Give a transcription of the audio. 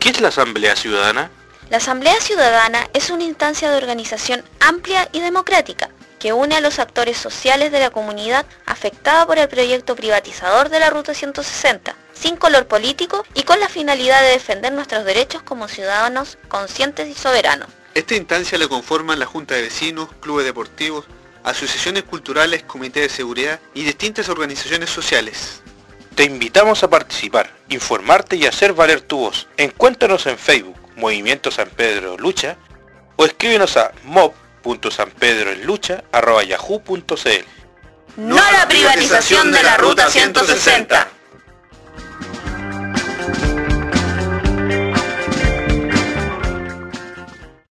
¿Qué es la Asamblea Ciudadana? La Asamblea Ciudadana es una instancia de organización amplia y democrática que une a los actores sociales de la comunidad afectada por el proyecto privatizador de la Ruta 160, sin color político y con la finalidad de defender nuestros derechos como ciudadanos conscientes y soberanos. Esta instancia la conforman la Junta de Vecinos, clubes deportivos, asociaciones culturales, comités de seguridad y distintas organizaciones sociales. Te invitamos a participar, informarte y hacer valer tu voz. Encuéntranos en Facebook, Movimiento San Pedro Lucha, o escríbenos a mob.sanpedroenlucha.yahoo.cl No a la privatización de la Ruta 160.